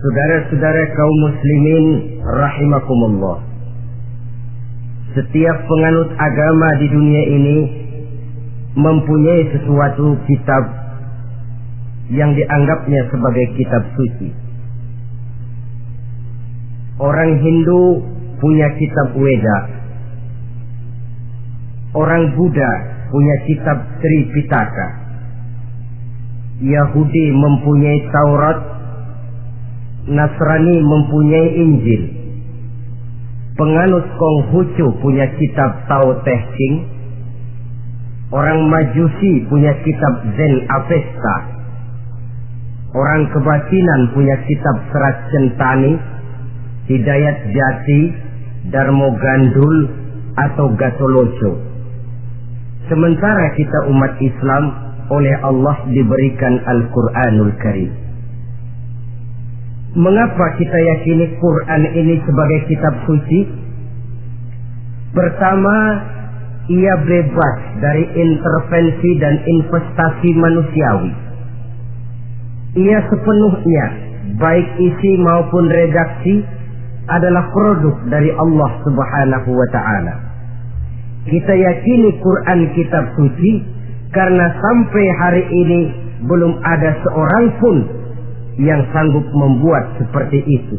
Saudara-saudara kaum muslimin rahimakumullah. Setiap penganut agama di dunia ini mempunyai sesuatu kitab yang dianggapnya sebagai kitab suci. Orang Hindu punya kitab Weda. Orang Buddha punya kitab Tripitaka. Yahudi mempunyai Taurat. Nasrani mempunyai Injil. Penganut Konghucu punya kitab Tao Te Ching. Orang Majusi punya kitab Zen Avesta. Orang kebatinan punya kitab Serat Centani, Hidayat Jati, Darmo Gandul, atau Gatoloco. Sementara kita umat Islam oleh Allah diberikan Al-Quranul Karim. Mengapa kita yakini Quran ini sebagai kitab suci? Pertama, ia bebas dari intervensi dan investasi manusiawi. Ia sepenuhnya, baik isi maupun redaksi, adalah produk dari Allah Subhanahu wa taala. Kita yakini Quran kitab suci karena sampai hari ini belum ada seorang pun yang sanggup membuat seperti itu.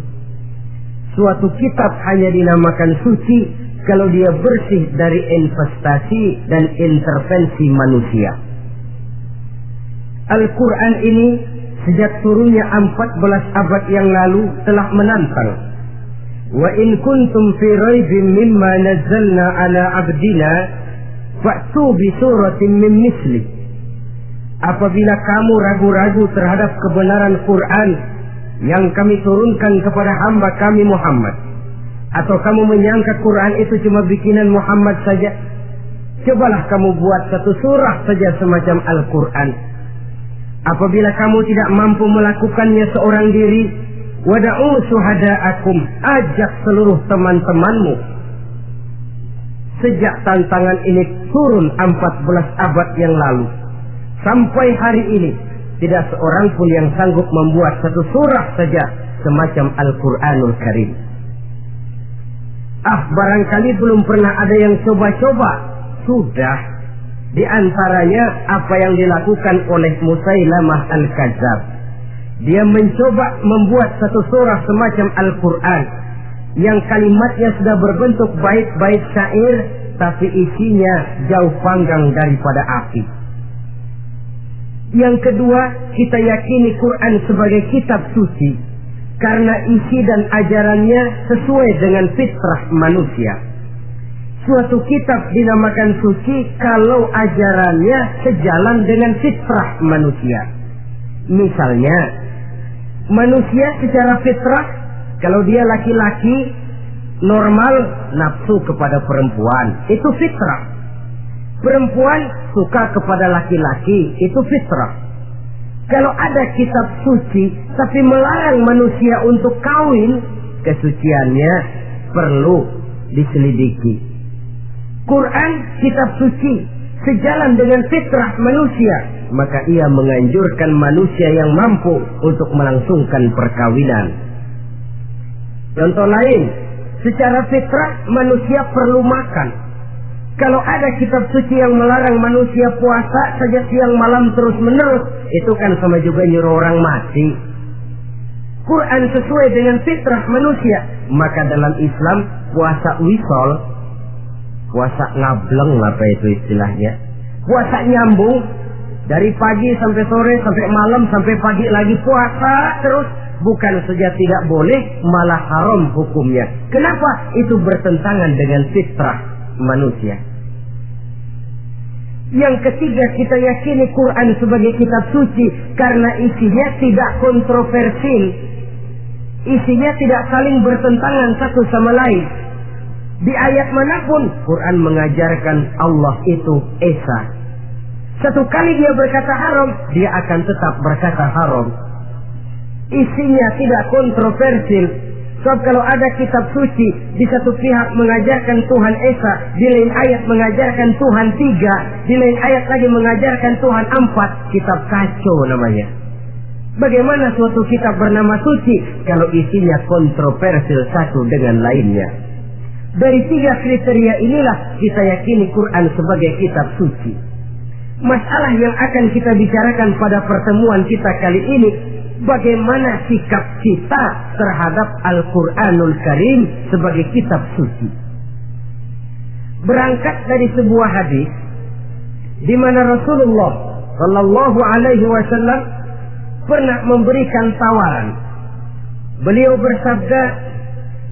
Suatu kitab hanya dinamakan suci kalau dia bersih dari investasi dan intervensi manusia. Al-Quran ini sejak turunnya 14 abad yang lalu telah menantang. Wa in kuntum fi raibin mimma nazzalna ala abdina fa'tu bi suratin min misli. Apabila kamu ragu-ragu terhadap kebenaran Quran yang kami turunkan kepada hamba kami Muhammad atau kamu menyangka Quran itu cuma bikinan Muhammad saja cobalah kamu buat satu surah saja semacam Al-Quran. Apabila kamu tidak mampu melakukannya seorang diri wada'u suhada'akum ajak seluruh teman-temanmu. Sejak tantangan ini turun 14 abad yang lalu sampai hari ini tidak seorang pun yang sanggup membuat satu surah saja semacam Al-Quranul Karim. Ah, barangkali belum pernah ada yang coba-coba. Sudah. Di antaranya apa yang dilakukan oleh Musailamah Al-Kadzab. Dia mencoba membuat satu surah semacam Al-Quran. Yang kalimatnya sudah berbentuk bait-bait syair. Tapi isinya jauh panggang daripada api. Yang kedua, kita yakini Quran sebagai kitab suci karena isi dan ajarannya sesuai dengan fitrah manusia. Suatu kitab dinamakan suci kalau ajarannya sejalan dengan fitrah manusia. Misalnya, manusia secara fitrah kalau dia laki-laki normal nafsu kepada perempuan, itu fitrah. Perempuan suka kepada laki-laki, itu fitrah. Kalau ada kitab suci, tapi melarang manusia untuk kawin, kesuciannya perlu diselidiki. Quran kitab suci, sejalan dengan fitrah manusia, maka ia menganjurkan manusia yang mampu untuk melangsungkan perkawinan. Contoh lain, secara fitrah manusia perlu makan. Kalau ada kitab suci yang melarang manusia puasa saja siang malam terus menerus, itu kan sama juga nyuruh orang mati. Quran sesuai dengan fitrah manusia. Maka dalam Islam puasa wisol, puasa ngableng apa itu istilahnya. Puasa nyambung dari pagi sampai sore sampai malam sampai pagi lagi puasa terus bukan saja tidak boleh malah haram hukumnya. Kenapa? Itu bertentangan dengan fitrah manusia. Yang ketiga kita yakini Quran sebagai kitab suci karena isinya tidak kontroversil. Isinya tidak saling bertentangan satu sama lain. Di ayat mana pun Quran mengajarkan Allah itu Esa. Satu kali dia berkata haram, dia akan tetap berkata haram. Isinya tidak kontroversil, Sebab kalau ada kitab suci di satu pihak mengajarkan Tuhan Esa, di lain ayat mengajarkan Tuhan tiga, di lain ayat lagi mengajarkan Tuhan empat, kitab kacau namanya. Bagaimana suatu kitab bernama suci kalau isinya kontroversial satu dengan lainnya? Dari tiga kriteria inilah kita yakini Quran sebagai kitab suci. Masalah yang akan kita bicarakan pada pertemuan kita kali ini, bagaimana sikap kita terhadap Al-Quranul Karim sebagai kitab suci. Berangkat dari sebuah hadis di mana Rasulullah Shallallahu Alaihi Wasallam pernah memberikan tawaran. Beliau bersabda,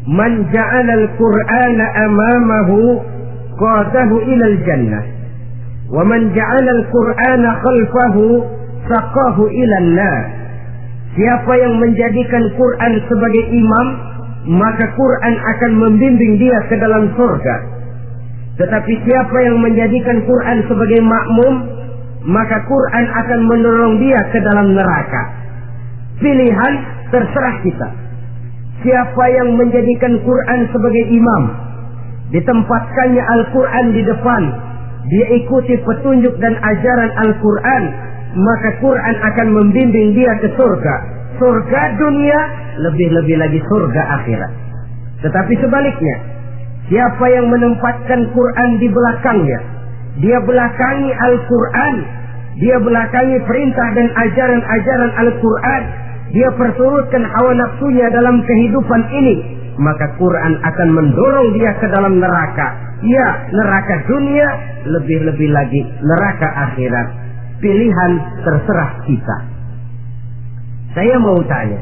"Man al-Qur'ana amamahu qadahu ila al-jannah, al-Qur'ana khalfahu saqahu ila an-nar." Siapa yang menjadikan Quran sebagai imam, maka Quran akan membimbing dia ke dalam surga. Tetapi siapa yang menjadikan Quran sebagai makmum, maka Quran akan mendorong dia ke dalam neraka. Pilihan terserah kita. Siapa yang menjadikan Quran sebagai imam, ditempatkannya Al-Quran di depan, dia ikuti petunjuk dan ajaran Al-Quran, maka Quran akan membimbing dia ke surga. Surga dunia, lebih-lebih lagi surga akhirat. Tetapi sebaliknya, siapa yang menempatkan Quran di belakangnya, dia belakangi Al-Quran. Dia belakangi perintah dan ajaran-ajaran Al-Quran. Dia perturutkan hawa nafsunya dalam kehidupan ini. Maka Quran akan mendorong dia ke dalam neraka. Ya, neraka dunia, lebih-lebih lagi neraka akhirat. Pilihan terserah kita. Saya mau tanya,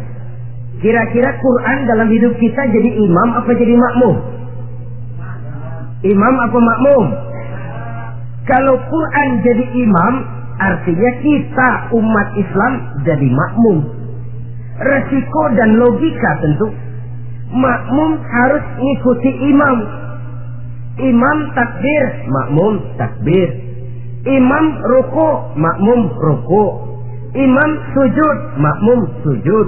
kira-kira Quran dalam hidup kita jadi imam apa jadi makmum? Imam apa makmum? Kalau Quran jadi imam, artinya kita umat Islam jadi makmum. Resiko dan logika tentu. Makmum harus ngikuti imam. Imam takbir, makmum takbir. Imam ruku, makmum ruku. Imam sujud, makmum sujud.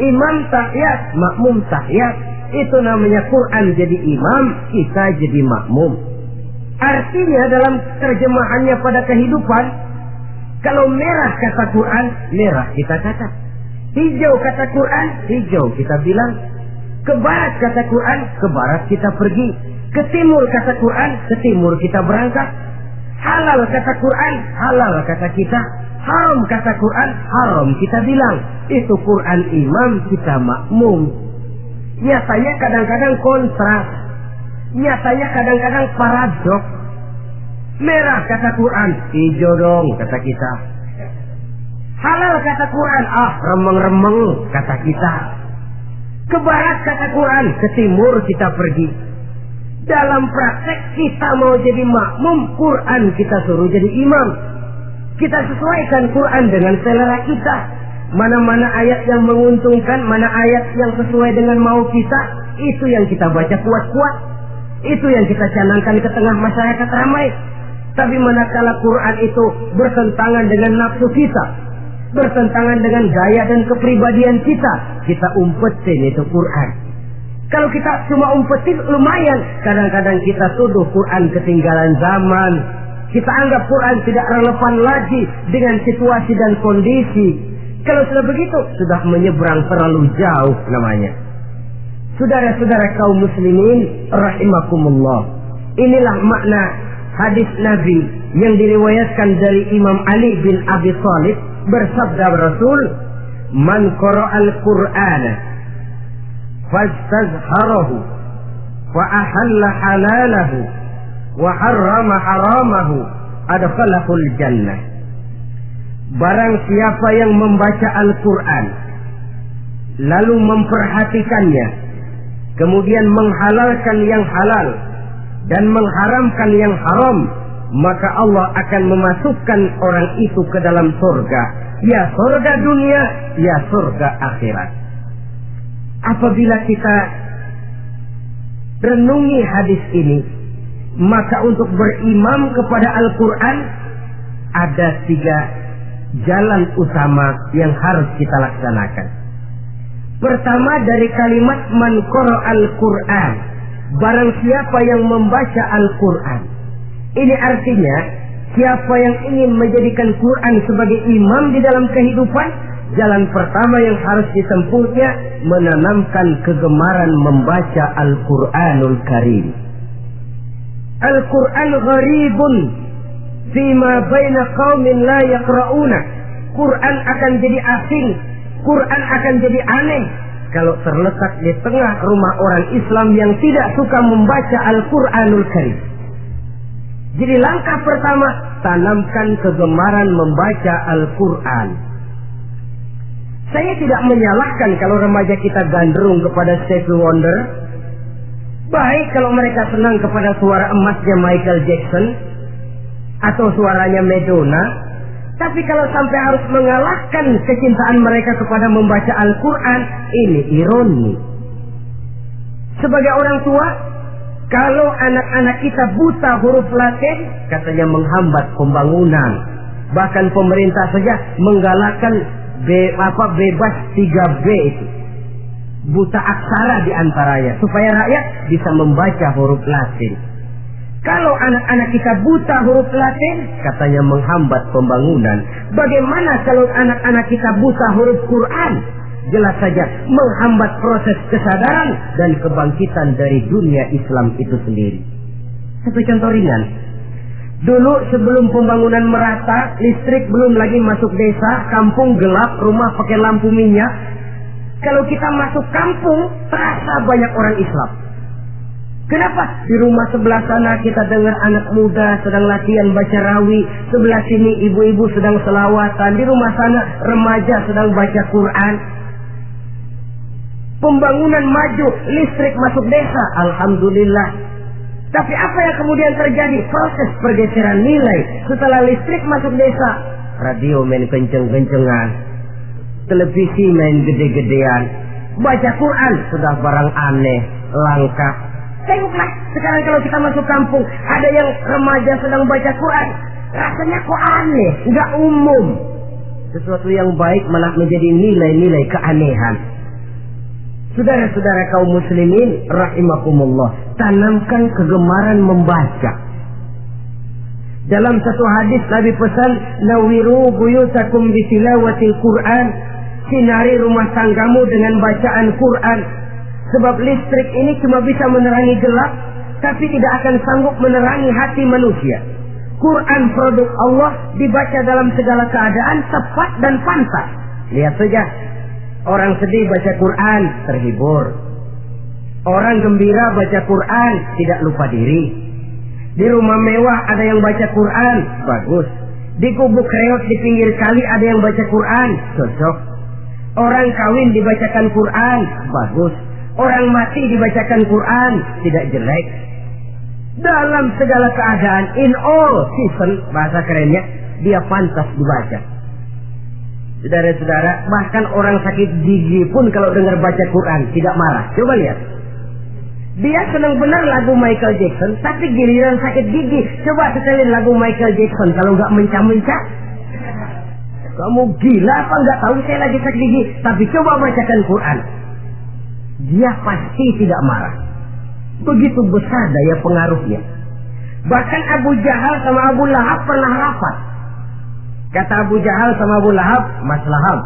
Imam tahiyat, makmum tahiyat. Itu namanya Quran jadi imam, kita jadi makmum. Artinya dalam terjemahannya pada kehidupan, kalau merah kata Quran, merah kita kata. Hijau kata Quran, hijau kita bilang. Ke barat kata Quran, ke barat kita pergi. Ke timur kata Quran, ke timur kita berangkat. Halal kata Quran, halal kata kita. Haram kata Quran, haram kita bilang. Itu Quran imam, kita makmum. Nyatanya kadang-kadang kontras Nyatanya kadang-kadang paradok. Merah kata Quran, hijau dong kata kita. Halal kata Quran, ah remeng-remeng kata kita. Ke barat kata Quran, ke timur kita pergi. Dalam praktek kita mau jadi makmum, Quran kita suruh jadi imam. Kita sesuaikan Quran dengan selera kita. Mana-mana ayat yang menguntungkan, mana ayat yang sesuai dengan mau kita, itu yang kita baca kuat-kuat. Itu yang kita canangkan ke tengah masyarakat ramai. Tapi manakala Quran itu bertentangan dengan nafsu kita, bertentangan dengan gaya dan kepribadian kita, kita umpetin itu Quran. Kalau kita cuma umpetin lumayan, kadang-kadang kita tuduh Quran ketinggalan zaman. Kita anggap Quran tidak relevan lagi dengan situasi dan kondisi. Kalau sudah begitu, sudah menyeberang terlalu jauh namanya. Saudara-saudara kaum muslimin rahimakumullah. Inilah makna hadis Nabi yang diriwayatkan dari Imam Ali bin Abi Thalib bersabda Rasul, "Man al Qur'ana ahalla halalahu wa harrama haramahu adkhalahu jannah." Barang siapa yang membaca Al-Quran lalu memperhatikannya kemudian menghalalkan yang halal dan mengharamkan yang haram, maka Allah akan memasukkan orang itu ke dalam surga. Ya surga dunia, ya surga akhirat. Apabila kita renungi hadis ini, maka untuk berimam kepada Al-Quran ada tiga jalan utama yang harus kita laksanakan. Pertama dari kalimat man al-Quran. Barang siapa yang membaca Al-Quran. Ini artinya siapa yang ingin menjadikan Quran sebagai imam di dalam kehidupan, jalan pertama yang harus ditempuhnya menanamkan kegemaran membaca Al-Quranul Karim. Al-Quran gharibun fima baina qaumin la yaqra'una. Quran akan jadi asing, Quran akan jadi aneh kalau terletak di tengah rumah orang Islam yang tidak suka membaca Al-Quranul Karim. Jadi langkah pertama, tanamkan kegemaran membaca Al-Quran. Saya tidak menyalahkan kalau remaja kita gandrung kepada Stevie Wonder. Baik kalau mereka senang kepada suara emasnya Michael Jackson atau suaranya Madonna. Tapi kalau sampai harus mengalahkan kecintaan mereka kepada membaca Al-Quran, ini ironi. Sebagai orang tua, kalau anak-anak kita buta huruf Latin, katanya menghambat pembangunan. Bahkan pemerintah saja menggalakkan be, apa bebas 3B itu. Buta aksara di antaranya supaya rakyat bisa membaca huruf Latin. Kalau anak-anak kita buta huruf Latin, katanya menghambat pembangunan. Bagaimana kalau anak-anak kita buta huruf Quran? Jelas saja menghambat proses kesadaran dan kebangkitan dari dunia Islam itu sendiri. Satu contoh ringan. Dulu sebelum pembangunan merata, listrik belum lagi masuk desa, kampung gelap, rumah pakai lampu minyak. Kalau kita masuk kampung, terasa banyak orang Islam. Kenapa? Di rumah sebelah sana kita dengar anak muda sedang latihan baca rawi. Sebelah sini ibu-ibu sedang selawatan. Di rumah sana remaja sedang baca Quran. Pembangunan maju, listrik masuk desa. Alhamdulillah. Tapi apa yang kemudian terjadi? Proses pergeseran nilai. Setelah listrik masuk desa. Radio main kenceng-kencengan. Televisi main gede-gedean. Baca Quran sudah barang aneh, langka, Tengoklah sekarang kalau kita masuk kampung ada yang remaja sedang baca Quran, rasanya kok aneh, nggak umum. Sesuatu yang baik malah menjadi nilai-nilai keanehan. Saudara-saudara kaum muslimin rahimakumullah, tanamkan kegemaran membaca. Dalam satu hadis Nabi pesan, "Nawiru buyutakum bitilawatil Quran." Sinari rumah tanggamu dengan bacaan Quran Sebab listrik ini cuma bisa menerangi gelap, tapi tidak akan sanggup menerangi hati manusia. Quran produk Allah dibaca dalam segala keadaan tepat dan pantas. Lihat saja, orang sedih baca Quran terhibur. Orang gembira baca Quran tidak lupa diri. Di rumah mewah ada yang baca Quran, bagus. Di kubu kreot di pinggir kali ada yang baca Quran, cocok. Orang kawin dibacakan Quran, bagus. Orang mati dibacakan Quran tidak jelek. Dalam segala keadaan, in all season, bahasa kerennya, dia pantas dibaca. Saudara-saudara, bahkan orang sakit gigi pun kalau dengar baca Quran tidak marah. Coba lihat. Dia senang benar lagu Michael Jackson, tapi giliran sakit gigi, coba setelin lagu Michael Jackson kalau nggak mencah-mencah. Kamu gila apa nggak tahu saya lagi sakit gigi? Tapi coba bacakan Quran dia pasti tidak marah. Begitu besar daya pengaruhnya. Bahkan Abu Jahal sama Abu Lahab pernah rapat. Kata Abu Jahal sama Abu Lahab, Mas Lahab.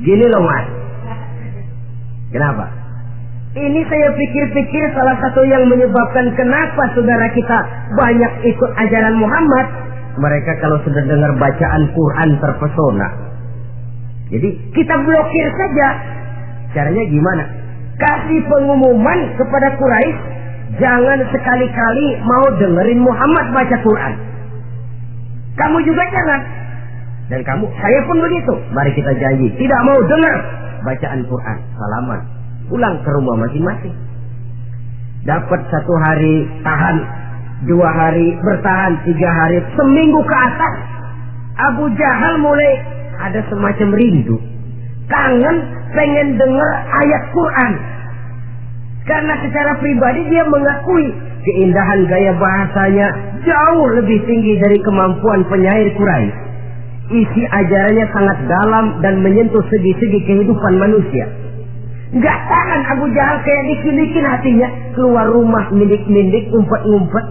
Gini loh mas. Kenapa? Ini saya pikir-pikir salah satu yang menyebabkan kenapa saudara kita banyak ikut ajaran Muhammad. Mereka kalau sudah dengar bacaan Quran terpesona. Jadi kita blokir saja Caranya gimana? Kasih pengumuman kepada Quraisy, jangan sekali-kali mau dengerin Muhammad baca Quran. Kamu juga jangan. Dan kamu, saya pun begitu. Mari kita janji, tidak mau dengar bacaan Quran. Salaman. Pulang ke rumah masing-masing. Dapat satu hari tahan, dua hari bertahan, tiga hari, seminggu ke atas. Abu Jahal mulai ada semacam rindu kangen pengen dengar ayat Quran. Karena secara pribadi dia mengakui keindahan gaya bahasanya jauh lebih tinggi dari kemampuan penyair Quraisy. Isi ajarannya sangat dalam dan menyentuh segi-segi kehidupan manusia. Gak tahan Abu Jahal kayak dikilikin hatinya. Keluar rumah mindik-mindik, umpet-ngumpet.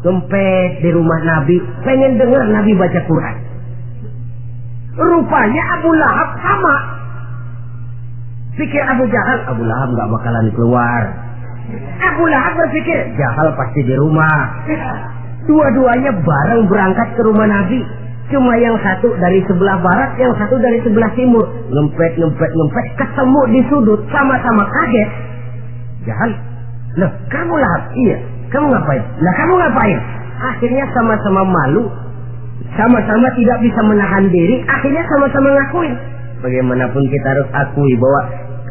Kempet di rumah Nabi. Pengen dengar Nabi baca Quran. Rupanya Abu Lahab sama. Pikir Abu Jahal, Abu Lahab nggak bakalan keluar. Abu Lahab berpikir, Jahal pasti di rumah. Dua-duanya bareng berangkat ke rumah Nabi. Cuma yang satu dari sebelah barat, yang satu dari sebelah timur. Ngempet, ngempet, ngempet, ketemu di sudut, sama-sama kaget. Jahal, loh kamu lahap? Iya, kamu ngapain? Lah kamu ngapain? Akhirnya sama-sama malu, sama-sama tidak bisa menahan diri, akhirnya sama-sama ngakuin. Bagaimanapun kita harus akui bahwa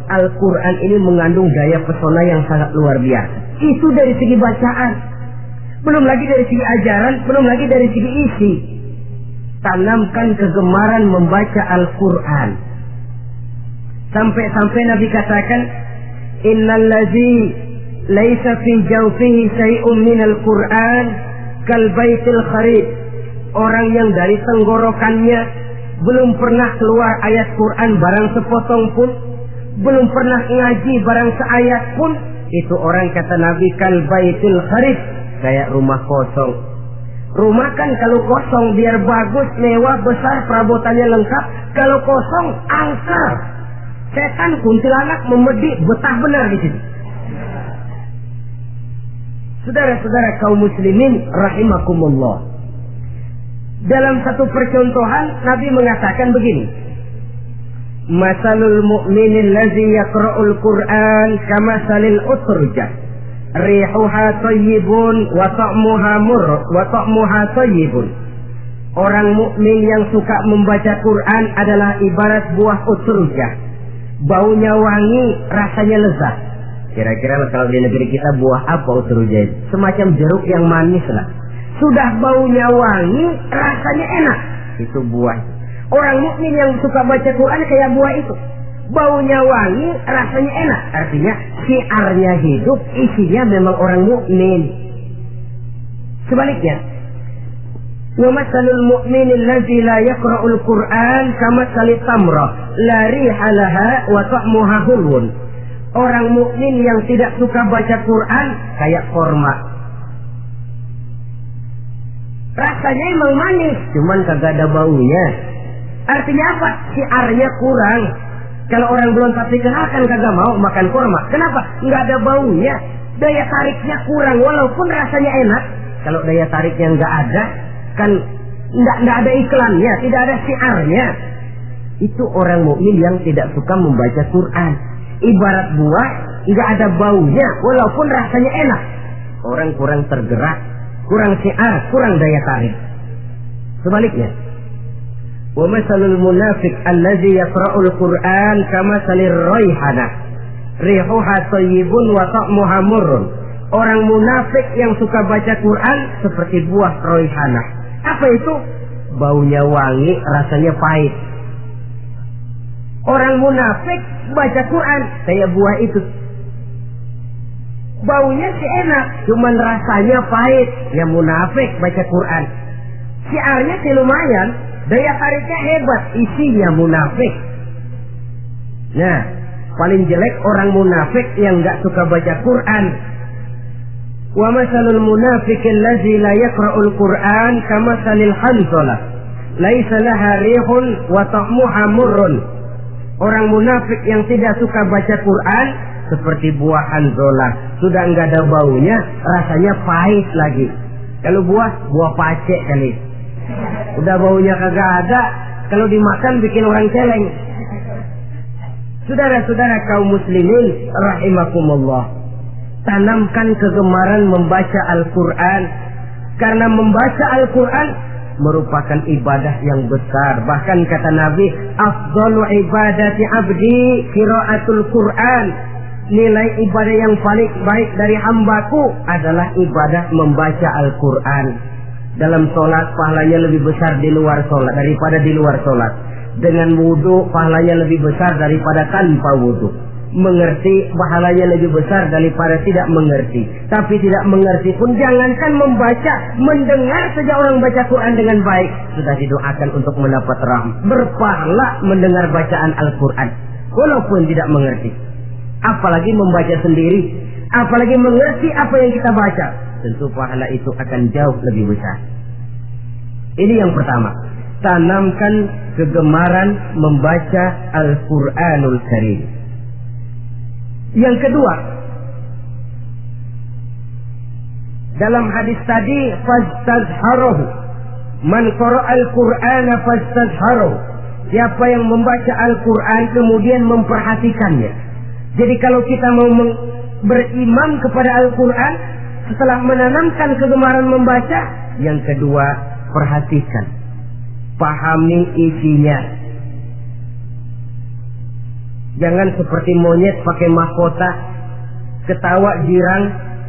Al-Quran ini mengandung daya pesona yang sangat luar biasa. Itu dari segi bacaan. Belum lagi dari segi ajaran, belum lagi dari segi isi. Tanamkan kegemaran membaca Al-Quran. Sampai-sampai Nabi katakan, Innallazi laisa fi jawfihi syai'un minal Qur'an kal baitil kharib. Orang yang dari tenggorokannya belum pernah keluar ayat Quran barang sepotong pun, belum pernah ngaji barang seayat pun, itu orang kata Nabi kal baitil kharib, kayak rumah kosong. Rumah kan kalau kosong biar bagus, mewah, besar, perabotannya lengkap. Kalau kosong, angker. Setan kuntilanak memedik betah benar di situ. Saudara-saudara kaum muslimin rahimakumullah. Dalam satu percontohan Nabi mengatakan begini. Masalul mu'minin lazi yakra'ul Qur'an kama salil utrujah. Rihuha tayyibun wa ta'muha mur wa ta'muha tayyibun. Orang mukmin yang suka membaca Quran adalah ibarat buah utrujah. Baunya wangi, rasanya lezat. Kira-kira kalau di negeri kita buah apa utrujah? Semacam jeruk yang manis lah. Sudah baunya wangi, rasanya enak. Itu buah. Orang mukmin yang suka baca Quran kayak buah itu. Baunya wangi, rasanya enak. Artinya siarnya hidup, isinya memang orang mukmin. Sebaliknya, ومثل المؤمن الذي لا يقرأ القرآن كمثل التمرة لا ريح لها وطعمها حلو Orang mukmin yang tidak suka baca Quran kayak korma. Rasanya emang manis, cuman kagak ada baunya. Artinya apa? Siarnya kurang. Kalau orang belum pasti kan kagak mau makan korma. Kenapa? Nggak ada baunya. Daya tariknya kurang, walaupun rasanya enak. Kalau daya tariknya nggak ada, kan nggak nggak ada iklannya, tidak ada siarnya. Itu orang mukmin yang tidak suka membaca Quran. Ibarat buah, nggak ada baunya, walaupun rasanya enak. Orang kurang tergerak, kurang siar, kurang daya tarik. Sebaliknya, ومثل المنافق الذي يقرأ القرآن كمثل الريحانة ريحها طيب وطعمها مر Orang munafik yang suka baca Quran seperti buah roihana. Apa itu? Baunya wangi, rasanya pahit. Orang munafik baca Quran kayak buah itu. Baunya sih enak, cuman rasanya pahit. Ya munafik baca Quran. Siarnya sih lumayan, daya tariknya hebat, isinya munafik. Nah, paling jelek orang munafik yang nggak suka baca Quran. Wa masalul munafiq allazi la yaqra'ul Qur'an kama salil hanzalah. Laisa laha rihun wa ta'muha murrun. Orang munafik yang tidak suka baca Quran seperti buah hanzalah, sudah enggak ada baunya, rasanya pahit lagi. Kalau buah, buah pacek kali. Udah baunya kagak ada, kalau dimakan bikin orang celeng. Saudara-saudara kaum muslimin rahimakumullah. Tanamkan kegemaran membaca Al-Qur'an karena membaca Al-Qur'an merupakan ibadah yang besar. Bahkan kata Nabi, afdalu ibadati abdi qiraatul Qur'an. Nilai ibadah yang paling baik dari hambaku adalah ibadah membaca Al-Qur'an dalam sholat pahalanya lebih besar di luar sholat daripada di luar sholat. Dengan wudhu pahalanya lebih besar daripada tanpa wudhu. Mengerti pahalanya lebih besar daripada tidak mengerti. Tapi tidak mengerti pun jangankan membaca, mendengar saja orang baca Quran dengan baik. Sudah didoakan untuk mendapat rahmat. Berpahala mendengar bacaan Al-Quran. Walaupun tidak mengerti. Apalagi membaca sendiri. Apalagi mengerti apa yang kita baca tentu pahala itu akan jauh lebih besar. Ini yang pertama. tanamkan kegemaran membaca Al-Quranul Karim. Yang kedua, dalam hadis tadi fastazharuhu man al-Qur'ana fastazharuhu siapa yang membaca Al-Qur'an kemudian memperhatikannya jadi kalau kita mau beriman kepada Al-Qur'an setelah menanamkan kegemaran membaca yang kedua perhatikan pahami isinya jangan seperti monyet pakai mahkota ketawa girang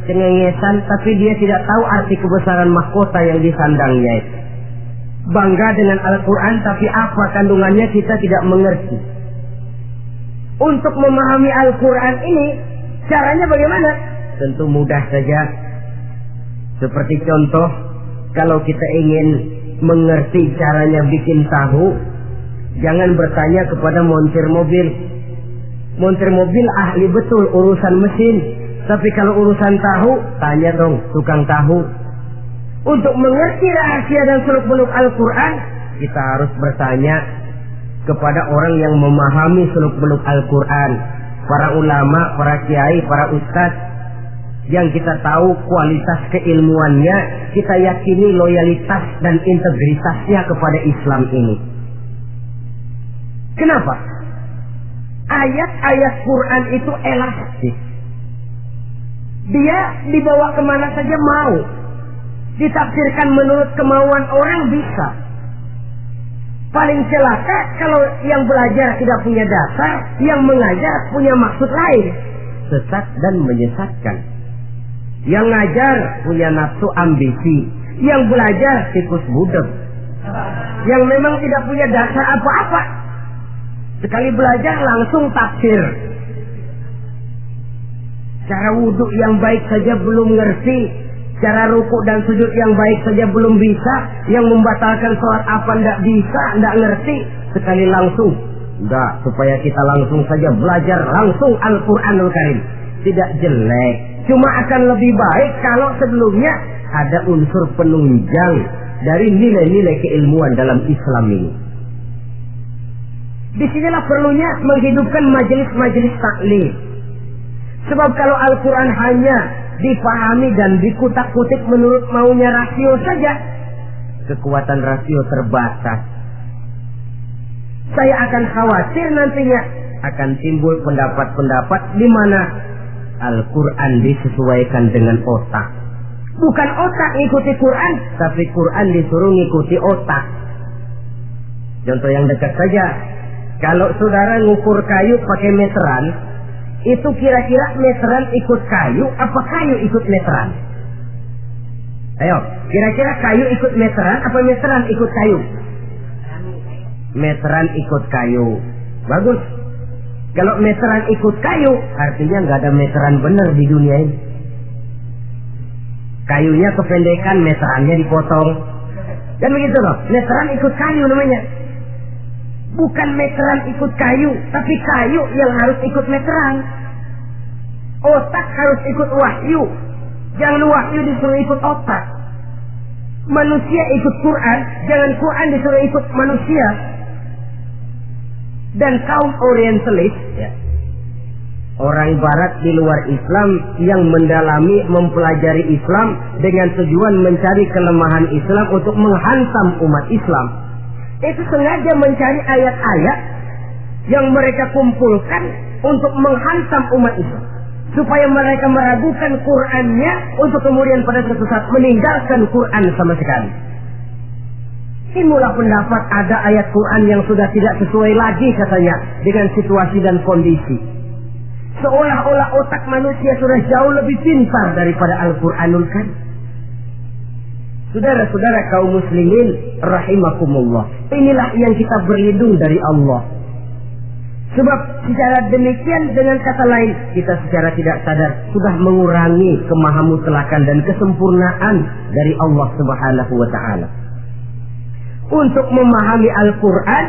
cengengesan tapi dia tidak tahu arti kebesaran mahkota yang disandangnya itu. Bangga dengan Al-Quran tapi apa kandungannya kita tidak mengerti. Untuk memahami Al-Quran ini caranya bagaimana? Tentu mudah saja. Seperti contoh kalau kita ingin mengerti caranya bikin tahu, jangan bertanya kepada montir mobil. Montir mobil ahli betul urusan mesin, tapi kalau urusan tahu, tanya dong tukang tahu. Untuk mengerti rahasia dan seluk beluk Al-Quran, kita harus bertanya kepada orang yang memahami seluk beluk Al-Quran. Para ulama, para kiai, para ustadz yang kita tahu kualitas keilmuannya, kita yakini loyalitas dan integritasnya kepada Islam ini. Kenapa? Ayat-ayat Quran itu elastis. Dia dibawa ke mana saja mau. Ditafsirkan menurut kemauan orang bisa. Paling celaka kalau yang belajar tidak punya dasar, yang mengajar punya maksud lain. Sesat dan menyesatkan. Yang ngajar punya nafsu ambisi. Yang belajar tikus budek. Yang memang tidak punya dasar apa-apa. Sekali belajar langsung tafsir. Cara wudhu yang baik saja belum ngerti. Cara ruku dan sujud yang baik saja belum bisa. Yang membatalkan sholat apa ndak bisa, ndak ngerti. Sekali langsung. Enggak, supaya kita langsung saja belajar langsung Al-Quranul Karim. Tidak jelek. Cuma akan lebih baik kalau sebelumnya ada unsur penunjang dari nilai-nilai keilmuan dalam Islam ini. Di sinilah perlunya menghidupkan majelis-majelis taklim Sebab kalau Al-Quran hanya dipahami dan dikutak-kutik menurut maunya rasio saja, kekuatan rasio terbatas. Saya akan khawatir nantinya akan timbul pendapat-pendapat di mana Al-Quran disesuaikan dengan otak. Bukan otak ikuti Quran, tapi Quran disuruh ngikuti otak. Contoh yang dekat saja, kalau saudara ngukur kayu pakai meteran, itu kira-kira meteran ikut kayu apa kayu ikut meteran? Ayo, kira-kira kayu ikut meteran apa meteran ikut kayu? Meteran ikut kayu. Bagus. Kalau meteran ikut kayu, artinya nggak ada meteran benar di dunia ini. Kayunya kependekan, meterannya dipotong. Dan begitu loh, meteran ikut kayu namanya. Bukan meteran ikut kayu, tapi kayu yang harus ikut meteran. Otak harus ikut wahyu. Jangan wahyu disuruh ikut otak. Manusia ikut Quran, jangan Quran disuruh ikut manusia. Dan kaum orientalis, ya, orang barat di luar Islam yang mendalami mempelajari Islam dengan tujuan mencari kelemahan Islam untuk menghantam umat Islam. Itu sengaja mencari ayat-ayat yang mereka kumpulkan untuk menghantam umat Islam. Supaya mereka meragukan Qurannya untuk kemudian pada suatu saat meninggalkan Quran sama sekali. Inilah pendapat ada ayat Quran yang sudah tidak sesuai lagi katanya dengan situasi dan kondisi. Seolah-olah otak manusia sudah jauh lebih pintar daripada Al-Quranul Karim. Saudara-saudara kaum muslimin rahimakumullah. Inilah yang kita berlindung dari Allah. Sebab secara demikian dengan kata lain kita secara tidak sadar sudah mengurangi kemahamutlakan dan kesempurnaan dari Allah Subhanahu wa taala. Untuk memahami Al-Qur'an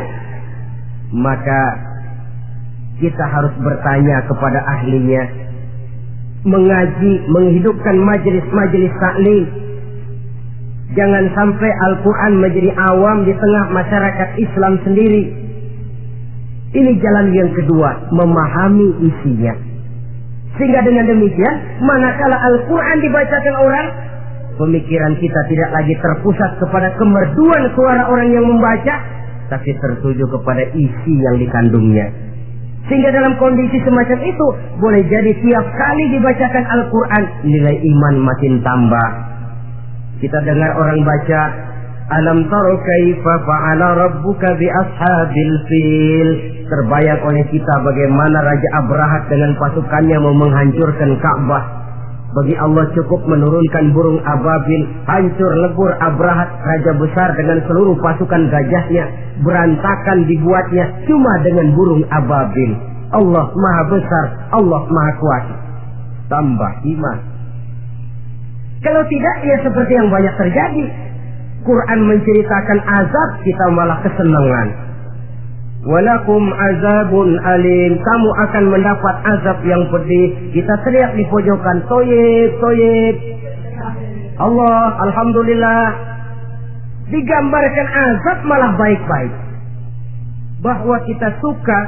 maka kita harus bertanya kepada ahlinya, mengaji, menghidupkan majelis-majelis taklim, Jangan sampai Al-Quran menjadi awam di tengah masyarakat Islam sendiri. Ini jalan yang kedua, memahami isinya. Sehingga dengan demikian, manakala Al-Quran dibacakan orang, pemikiran kita tidak lagi terpusat kepada kemerduan suara orang yang membaca, tapi tertuju kepada isi yang dikandungnya. Sehingga dalam kondisi semacam itu, boleh jadi tiap kali dibacakan Al-Quran, nilai iman makin tambah, kita dengar orang baca Alam taro kaifa fa'ala rabbuka bi ashabil fil. Terbayang oleh kita bagaimana Raja Abrahat dengan pasukannya mau menghancurkan Ka'bah. Bagi Allah cukup menurunkan burung ababil, hancur lebur Abrahat raja besar dengan seluruh pasukan gajahnya, berantakan dibuatnya cuma dengan burung ababil. Allah Maha Besar, Allah Maha Kuasa. Tambah iman, kalau tidak, ya seperti yang banyak terjadi. Quran menceritakan azab, kita malah kesenangan. Walakum azabun alim. Kamu akan mendapat azab yang pedih. Kita teriak di pojokan. Toyib, toyib. Allah, Alhamdulillah. Digambarkan azab malah baik-baik. Bahwa kita suka,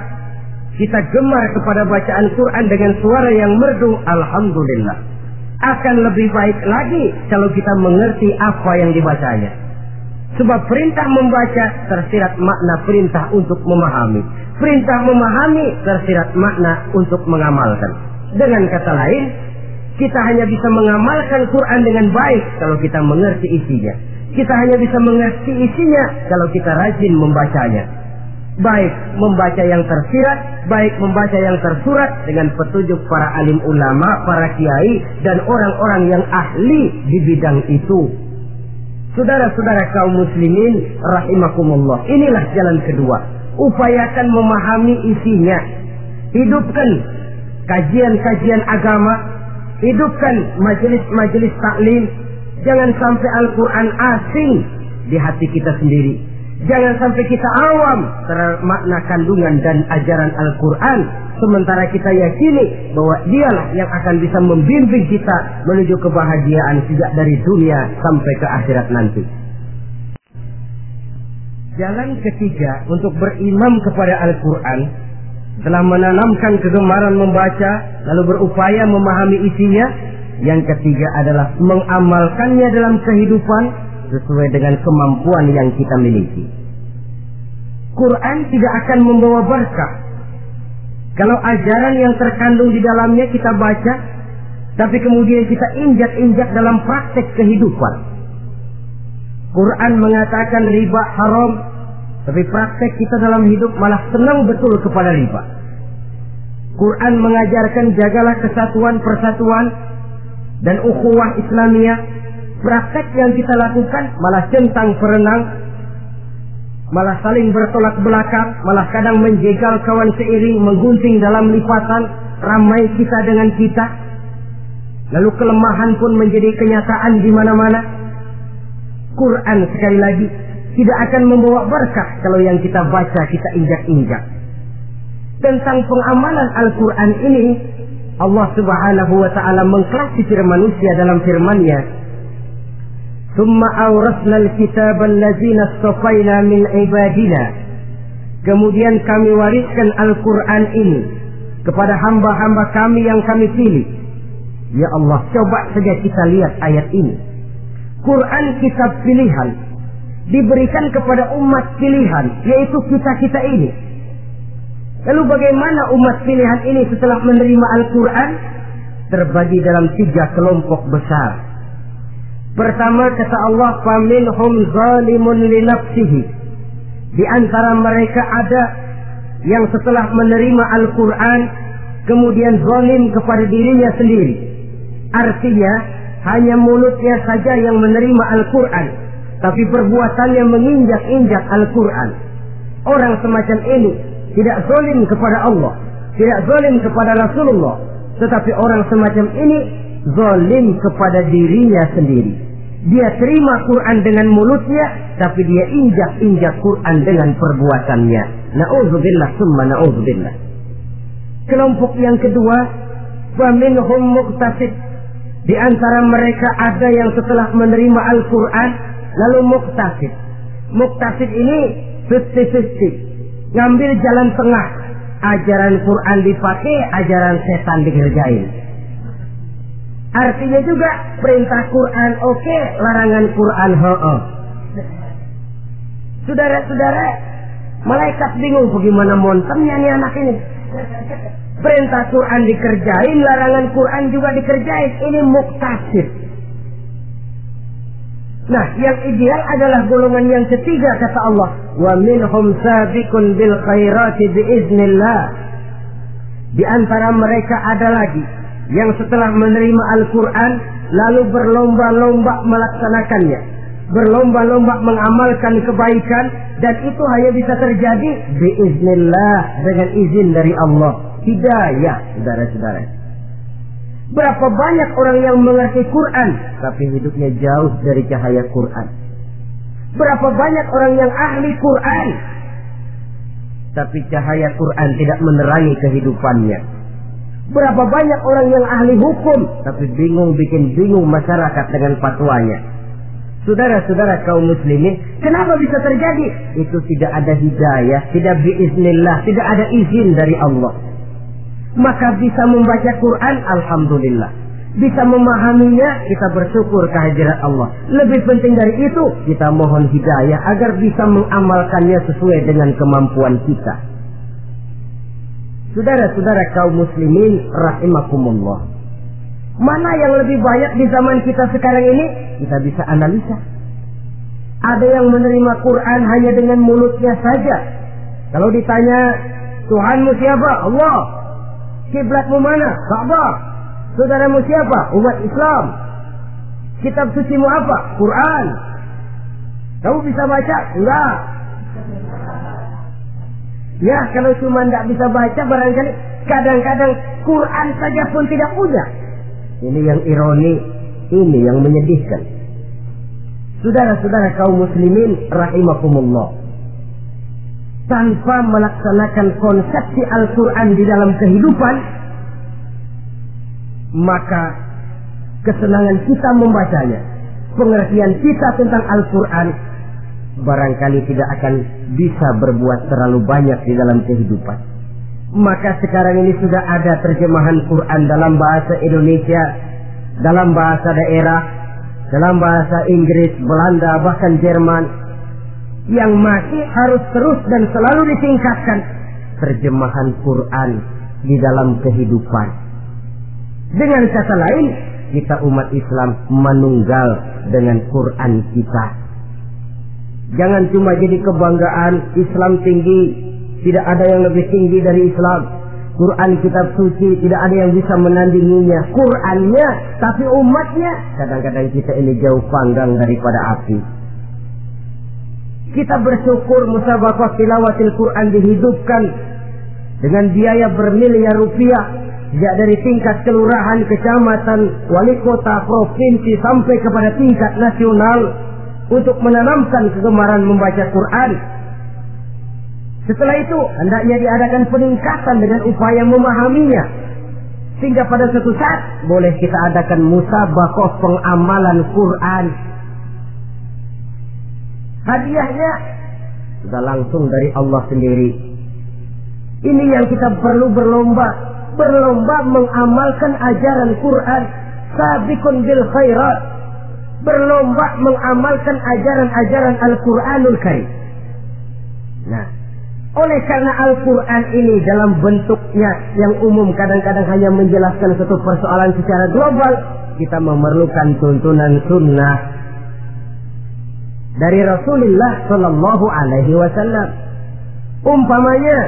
kita gemar kepada bacaan Quran dengan suara yang merdu. Alhamdulillah akan lebih baik lagi kalau kita mengerti apa yang dibacanya. Sebab perintah membaca tersirat makna perintah untuk memahami. Perintah memahami tersirat makna untuk mengamalkan. Dengan kata lain, kita hanya bisa mengamalkan Quran dengan baik kalau kita mengerti isinya. Kita hanya bisa mengerti isinya kalau kita rajin membacanya baik membaca yang tersirat, baik membaca yang tersurat dengan petunjuk para alim ulama, para kiai, dan orang-orang yang ahli di bidang itu. Saudara-saudara kaum muslimin rahimakumullah. Inilah jalan kedua. Upayakan memahami isinya. Hidupkan kajian-kajian agama. Hidupkan majelis-majelis taklim. Jangan sampai Al-Quran asing di hati kita sendiri Jangan sampai kita awam terhadap makna kandungan dan ajaran Al-Quran. Sementara kita yakini bahwa dialah yang akan bisa membimbing kita menuju kebahagiaan sejak dari dunia sampai ke akhirat nanti. Jalan ketiga untuk berimam kepada Al-Quran telah menanamkan kegemaran membaca lalu berupaya memahami isinya. Yang ketiga adalah mengamalkannya dalam kehidupan sesuai dengan kemampuan yang kita miliki. Quran tidak akan membawa berkah. Kalau ajaran yang terkandung di dalamnya kita baca, tapi kemudian kita injak-injak dalam praktek kehidupan. Quran mengatakan riba haram, tapi praktek kita dalam hidup malah senang betul kepada riba. Quran mengajarkan jagalah kesatuan persatuan dan ukhuwah Islamiyah praktek yang kita lakukan malah centang perenang, malah saling bertolak belakang, malah kadang menjegal kawan seiring, menggunting dalam lipatan, ramai kita dengan kita. Lalu kelemahan pun menjadi kenyataan di mana-mana. Quran sekali lagi tidak akan membawa berkah kalau yang kita baca kita injak-injak. Tentang pengamalan Al-Quran ini, Allah subhanahu wa ta'ala mengklasifikasi manusia dalam firman-Nya ثم أورثنا الكتاب الذين اصطفينا من عبادنا Kemudian kami wariskan Al-Quran ini kepada hamba-hamba kami yang kami pilih. Ya Allah, coba saja kita lihat ayat ini. Quran kitab pilihan diberikan kepada umat pilihan, yaitu kita-kita ini. Lalu bagaimana umat pilihan ini setelah menerima Al-Quran? Terbagi dalam tiga kelompok besar. Pertama kata Allah, "Faminhum zalimun li nafsihi." Di antara mereka ada yang setelah menerima Al-Qur'an kemudian zalim kepada dirinya sendiri. Artinya, hanya mulutnya saja yang menerima Al-Qur'an, tapi perbuatannya menginjak-injak Al-Qur'an. Orang semacam ini tidak zalim kepada Allah, tidak zalim kepada Rasulullah, tetapi orang semacam ini zalim kepada dirinya sendiri. Dia terima Quran dengan mulutnya, tapi dia injak-injak Quran dengan perbuatannya. Na'udzubillah summa na'udzubillah. Kelompok yang kedua, faminhum muqtasid. Di antara mereka ada yang setelah menerima Al-Quran lalu muktasid. Muktasid ini 50-50. Ngambil jalan tengah. Ajaran Quran dipakai, ajaran setan dikerjain. Artinya juga perintah Quran oke, okay, larangan Quran -ho. Saudara-saudara, malaikat bingung bagaimana montemnya nih anak ini. Perintah Quran dikerjain, larangan Quran juga dikerjain. Ini muktasib. Nah, yang ideal adalah golongan yang ketiga kata Allah, wa minhum sabiqun bil khairati biiznillah. Di antara mereka ada lagi yang setelah menerima Al-Quran lalu berlomba-lomba melaksanakannya. Berlomba-lomba mengamalkan kebaikan dan itu hanya bisa terjadi biiznillah dengan izin dari Allah. Hidayah, saudara-saudara. Berapa banyak orang yang mengerti Quran tapi hidupnya jauh dari cahaya Quran. Berapa banyak orang yang ahli Quran tapi cahaya Quran tidak menerangi kehidupannya. Berapa banyak orang yang ahli hukum tapi bingung bikin bingung masyarakat dengan fatwanya. Saudara-saudara kaum muslimin, kenapa bisa terjadi? Itu tidak ada hidayah, tidak biiznillah, tidak ada izin dari Allah. Maka bisa membaca Quran, Alhamdulillah. Bisa memahaminya, kita bersyukur kehadiran Allah. Lebih penting dari itu, kita mohon hidayah agar bisa mengamalkannya sesuai dengan kemampuan kita. Saudara-saudara kaum muslimin rahimakumullah. Mana yang lebih banyak di zaman kita sekarang ini? Kita bisa analisa. Ada yang menerima Quran hanya dengan mulutnya saja. Kalau ditanya, Tuhanmu siapa? Allah. Kiblatmu mana? Ka'bah. Saudaramu siapa? Umat Islam. Kitab sucimu apa? Quran. Kamu bisa baca? Enggak. Ya, kalau cuma tidak bisa baca barangkali kadang-kadang Quran saja pun tidak punya. Ini yang ironi, ini yang menyedihkan. Saudara-saudara kaum muslimin rahimakumullah. Tanpa melaksanakan konsepsi Al-Quran di dalam kehidupan, maka kesenangan kita membacanya, pengertian kita tentang Al-Quran barangkali tidak akan bisa berbuat terlalu banyak di dalam kehidupan. Maka sekarang ini sudah ada terjemahan Quran dalam bahasa Indonesia, dalam bahasa daerah, dalam bahasa Inggris, Belanda, bahkan Jerman, yang masih harus terus dan selalu ditingkatkan terjemahan Quran di dalam kehidupan. Dengan kata lain, kita umat Islam menunggal dengan Quran kita Jangan cuma jadi kebanggaan Islam tinggi, tidak ada yang lebih tinggi dari Islam. Quran kitab suci tidak ada yang bisa menandinginya. Qurannya, tapi umatnya kadang-kadang kita ini jauh panggang daripada api. Kita bersyukur musabaqah tilawatil Quran dihidupkan dengan biaya bermiliar rupiah sejak dari tingkat kelurahan, kecamatan, wali kota, provinsi sampai kepada tingkat nasional untuk menanamkan kegemaran membaca Quran. Setelah itu, hendaknya diadakan peningkatan dengan upaya memahaminya. Sehingga pada suatu saat, boleh kita adakan musabakoh pengamalan Quran. Hadiahnya sudah langsung dari Allah sendiri. Ini yang kita perlu berlomba. Berlomba mengamalkan ajaran Quran. Sabikun bil khairat berlomba mengamalkan ajaran-ajaran Al-Quranul Karim. Nah, oleh karena Al-Quran ini dalam bentuknya yang umum kadang-kadang hanya menjelaskan satu persoalan secara global, kita memerlukan tuntunan sunnah dari Rasulullah Shallallahu Alaihi Wasallam. Umpamanya,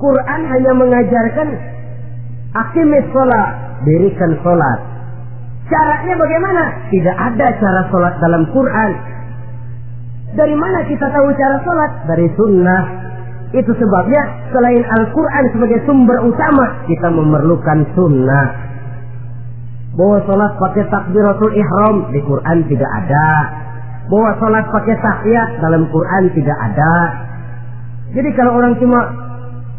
Quran hanya mengajarkan akimis sholat, dirikan sholat. Caranya bagaimana? Tidak ada cara sholat dalam Quran. Dari mana kita tahu cara sholat? Dari sunnah. Itu sebabnya selain Al-Quran sebagai sumber utama, kita memerlukan sunnah. Bahwa sholat pakai takbiratul ihram di Quran tidak ada. Bahwa sholat pakai tahiyat dalam Quran tidak ada. Jadi kalau orang cuma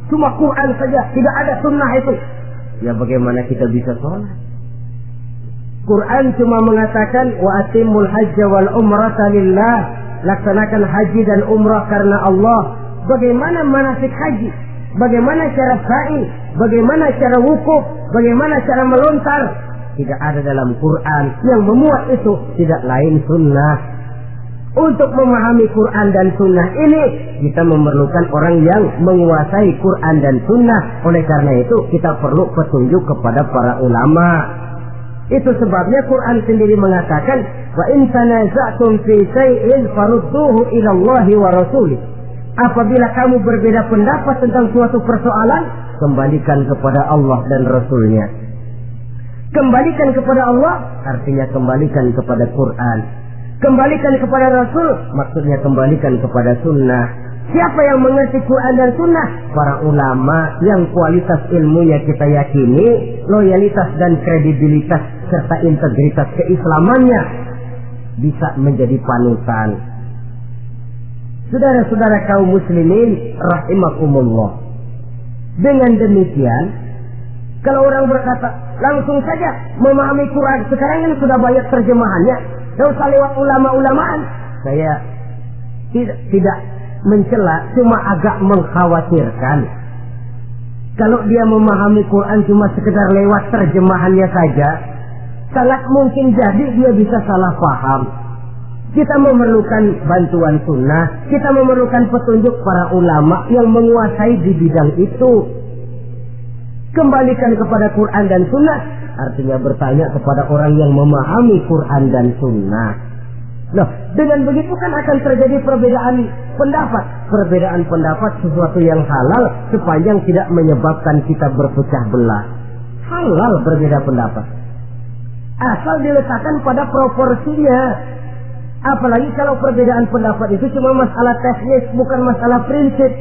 cuma Quran saja, tidak ada sunnah itu. Ya bagaimana kita bisa sholat? Quran cuma mengatakan wa atimul hajja wal umrata lillah. Laksanakan haji dan umrah karena Allah. Bagaimana manasik haji? Bagaimana cara sa'i? Bagaimana cara wukuf? Bagaimana cara melontar? Tidak ada dalam Quran yang memuat itu tidak lain sunnah. Untuk memahami Quran dan Sunnah ini kita memerlukan orang yang menguasai Quran dan Sunnah. Oleh karena itu kita perlu petunjuk kepada para ulama. Itu sebabnya Quran sendiri mengatakan wa in tanaza'tum fi shay'in farudduhu ila Allah wa rasulih. Apabila kamu berbeda pendapat tentang suatu persoalan, kembalikan kepada Allah dan Rasulnya. Kembalikan kepada Allah artinya kembalikan kepada Quran. Kembalikan kepada Rasul maksudnya kembalikan kepada sunnah. Siapa yang mengerti Quran dan Sunnah? Para ulama yang kualitas ilmunya kita yakini, loyalitas dan kredibilitas serta integritas keislamannya bisa menjadi panutan. Saudara-saudara kaum muslimin rahimakumullah. Dengan demikian, kalau orang berkata langsung saja memahami Quran, sekarang ini sudah banyak terjemahannya, tidak usah lewat ulama-ulamaan. Saya tidak, tidak mencela, cuma agak mengkhawatirkan. Kalau dia memahami Quran cuma sekedar lewat terjemahannya saja, sangat mungkin jadi dia bisa salah paham. Kita memerlukan bantuan sunnah, kita memerlukan petunjuk para ulama yang menguasai di bidang itu. Kembalikan kepada Quran dan sunnah, artinya bertanya kepada orang yang memahami Quran dan sunnah. Nah, dengan begitu kan akan terjadi perbedaan pendapat. Perbedaan pendapat sesuatu yang halal sepanjang tidak menyebabkan kita berpecah belah. Halal berbeda pendapat asal diletakkan pada proporsinya. Apalagi kalau perbedaan pendapat itu cuma masalah teknis, bukan masalah prinsip.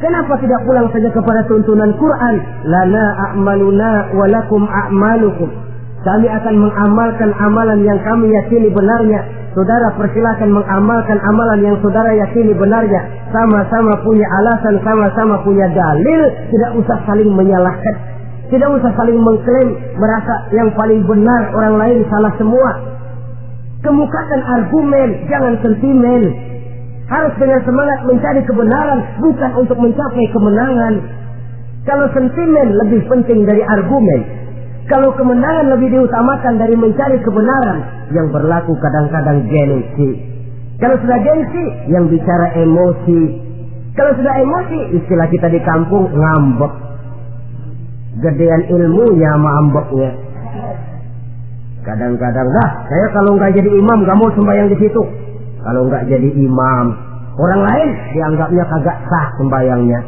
Kenapa tidak pulang saja kepada tuntunan Quran? Lana a'maluna walakum a'malukum. Kami akan mengamalkan amalan yang kami yakini benarnya. Saudara persilahkan mengamalkan amalan yang saudara yakini benarnya. Sama-sama punya alasan, sama-sama punya dalil. Tidak usah saling menyalahkan tidak usah saling mengklaim merasa yang paling benar orang lain salah semua. Kemukakan argumen, jangan sentimen. Harus dengan semangat mencari kebenaran, bukan untuk mencapai kemenangan. Kalau sentimen lebih penting dari argumen, kalau kemenangan lebih diutamakan dari mencari kebenaran, yang berlaku kadang-kadang gengsi. Kalau sudah gengsi, yang bicara emosi. Kalau sudah emosi, istilah kita di kampung ngambek gedean ilmunya sama ambeknya. Kadang-kadang dah, saya kalau nggak jadi imam nggak mau sembahyang di situ. Kalau nggak jadi imam, orang lain dianggapnya kagak sah sembahyangnya.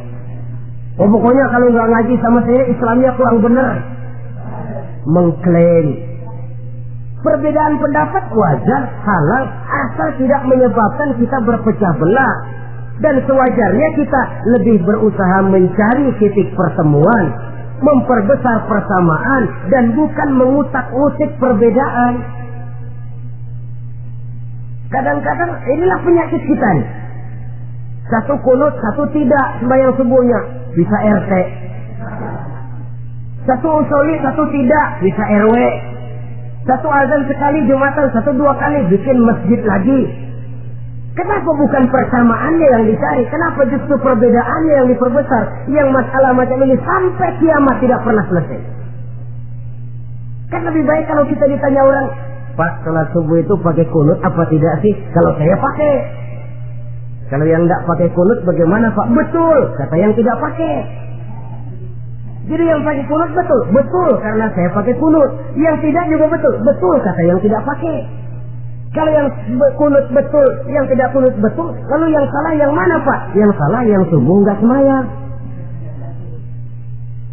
Oh pokoknya kalau nggak ngaji sama saya Islamnya kurang benar. Mengklaim perbedaan pendapat wajar, halal, asal tidak menyebabkan kita berpecah belah. Dan sewajarnya kita lebih berusaha mencari titik pertemuan memperbesar persamaan dan bukan mengutak-utik perbedaan. Kadang-kadang inilah penyakit kita nih. Satu kunut, satu tidak sembahyang subuhnya. Bisa RT. Satu usoli, satu tidak. Bisa RW. Satu azan sekali Jumatan, satu dua kali bikin masjid lagi. Kenapa bukan persamaannya yang dicari? Kenapa justru perbedaannya yang diperbesar? Yang masalah macam ini sampai kiamat tidak pernah selesai. Kan lebih baik kalau kita ditanya orang, Pak, sholat subuh itu pakai kunut apa tidak sih? Kalau saya pakai. Kalau yang tidak pakai kunut bagaimana Pak? Betul, kata yang tidak pakai. Jadi yang pakai kunut betul, betul karena saya pakai kunut. Yang tidak juga betul, betul kata yang tidak pakai. Kalau yang kunut betul, yang tidak kunut betul, lalu yang salah yang mana Pak? Yang salah yang subuh nggak semayang.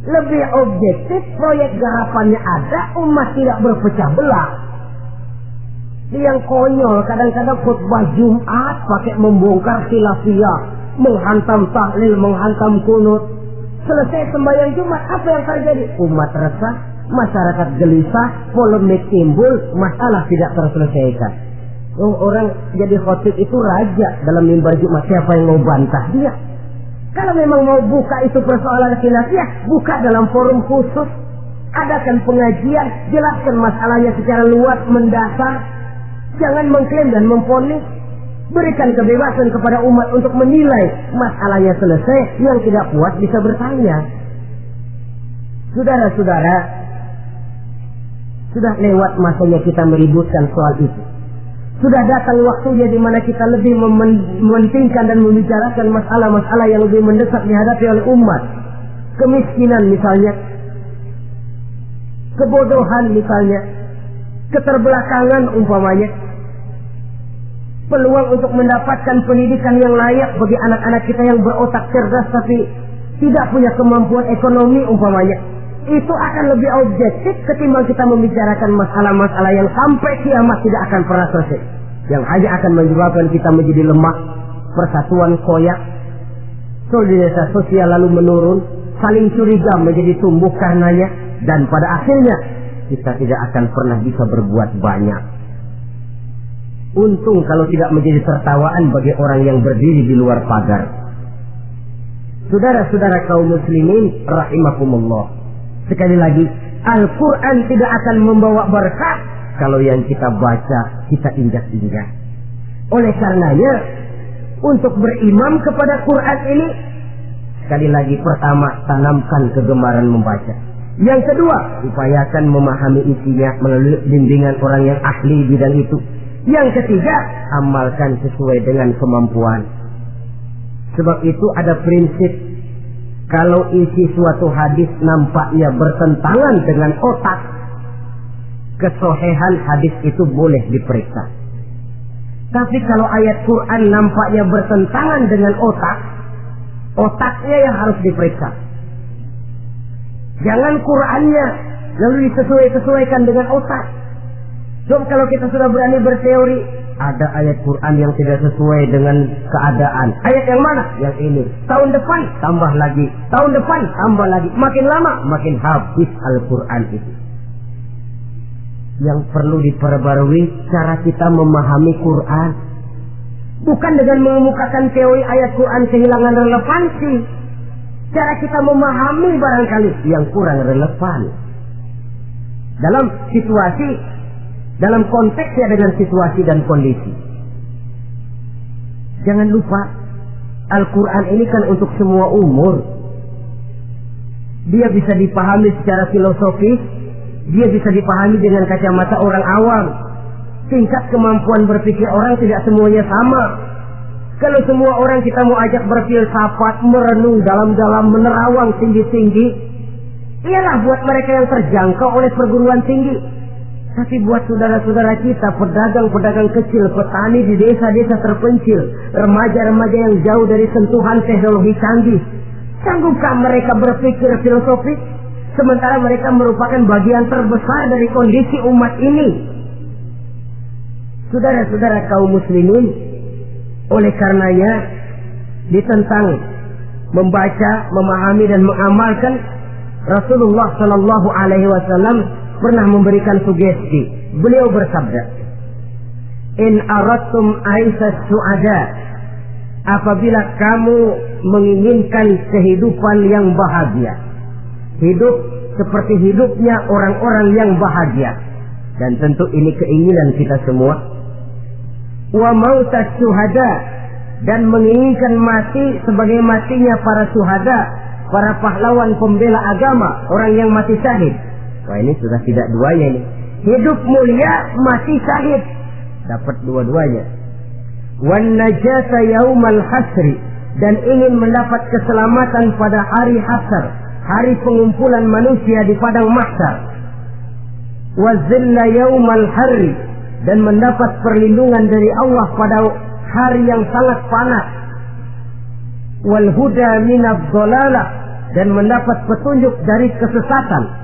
Lebih objektif, proyek garapannya ada, umat tidak berpecah belah. Yang konyol, kadang-kadang khutbah Jumat pakai membongkar khilafiyah, menghantam tahlil, menghantam kunut. Selesai sembahyang Jumat, apa yang terjadi? Umat resah, masyarakat gelisah, polemik timbul, masalah tidak terselesaikan. Oh, orang jadi khotib itu raja dalam mimbar Jumat. Siapa yang mau bantah dia? Kalau memang mau buka itu persoalan khilafiyah, buka dalam forum khusus. Adakan pengajian, jelaskan masalahnya secara luas, mendasar. Jangan mengklaim dan memponis. Berikan kebebasan kepada umat untuk menilai masalahnya selesai. Yang tidak puas bisa bertanya. Saudara-saudara, sudah lewat masanya kita meributkan soal itu. Sudah datang waktunya di mana kita lebih mementingkan dan membicarakan masalah-masalah yang lebih mendesak dihadapi oleh umat. Kemiskinan misalnya, kebodohan misalnya, keterbelakangan umpamanya, peluang untuk mendapatkan pendidikan yang layak bagi anak-anak kita yang berotak cerdas tapi tidak punya kemampuan ekonomi umpamanya itu akan lebih objektif ketimbang kita membicarakan masalah-masalah yang sampai kiamat tidak akan pernah selesai yang hanya akan menyebabkan kita menjadi lemah persatuan koyak solidaritas sosial lalu menurun saling curiga menjadi tumbuh karenanya dan pada akhirnya kita tidak akan pernah bisa berbuat banyak. Untung kalau tidak menjadi tertawaan bagi orang yang berdiri di luar pagar. Saudara-saudara kaum muslimin rahimakumullah. Sekali lagi, Al-Quran tidak akan membawa berkat kalau yang kita baca kita injak-injak. Oleh karenanya, untuk berimam kepada Quran ini, sekali lagi pertama tanamkan kegemaran membaca. Yang kedua, upayakan memahami isinya melalui bimbingan orang yang ahli bidang itu. Yang ketiga, amalkan sesuai dengan kemampuan. Sebab itu ada prinsip kalau isi suatu hadis nampaknya bertentangan dengan otak, kesohehan hadis itu boleh diperiksa. Tapi kalau ayat Quran nampaknya bertentangan dengan otak, otaknya yang harus diperiksa. Jangan Qurannya lalu disesuaikan dengan otak. Coba kalau kita sudah berani berteori, ada ayat Quran yang tidak sesuai dengan keadaan. Ayat yang mana? Yang ini. Tahun depan tambah lagi. Tahun depan tambah lagi. Makin lama makin habis Al-Quran itu. Yang perlu diperbarui cara kita memahami Quran. Bukan dengan mengemukakan teori ayat Quran kehilangan relevansi cara kita memahami barangkali yang kurang relevan. Dalam situasi, dalam konteksnya dengan situasi dan kondisi. Jangan lupa, Al-Quran ini kan untuk semua umur. Dia bisa dipahami secara filosofis, dia bisa dipahami dengan kacamata orang awam. Tingkat kemampuan berpikir orang tidak semuanya sama kalau semua orang kita mau ajak berfilsafat, merenung dalam-dalam, menerawang tinggi-tinggi, ialah buat mereka yang terjangkau oleh perguruan tinggi. Tapi buat saudara-saudara kita, pedagang-pedagang kecil, petani di desa-desa terpencil, remaja-remaja yang jauh dari sentuhan teknologi canggih, sanggupkah mereka berpikir filosofis? Sementara mereka merupakan bagian terbesar dari kondisi umat ini. Saudara-saudara kaum muslimin, oleh karenanya ditentang membaca, memahami dan mengamalkan Rasulullah Shallallahu Alaihi Wasallam pernah memberikan sugesti. Beliau bersabda, In aratum aisas suada apabila kamu menginginkan kehidupan yang bahagia. Hidup seperti hidupnya orang-orang yang bahagia. Dan tentu ini keinginan kita semua wa mautas syuhada dan menginginkan mati sebagai matinya para syuhada, para pahlawan pembela agama, orang yang mati syahid. Wah ini sudah tidak duanya ini. Hidup mulia, mati syahid. Dapat dua-duanya. Wan najasa yaumal hasri dan ingin mendapat keselamatan pada hari hasar, hari pengumpulan manusia di padang mahsyar. Wa zilla yaumal harri dan mendapat perlindungan dari Allah pada hari yang sangat panas. Wal huda minad dhalalah dan mendapat petunjuk dari kesesatan.